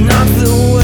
not the way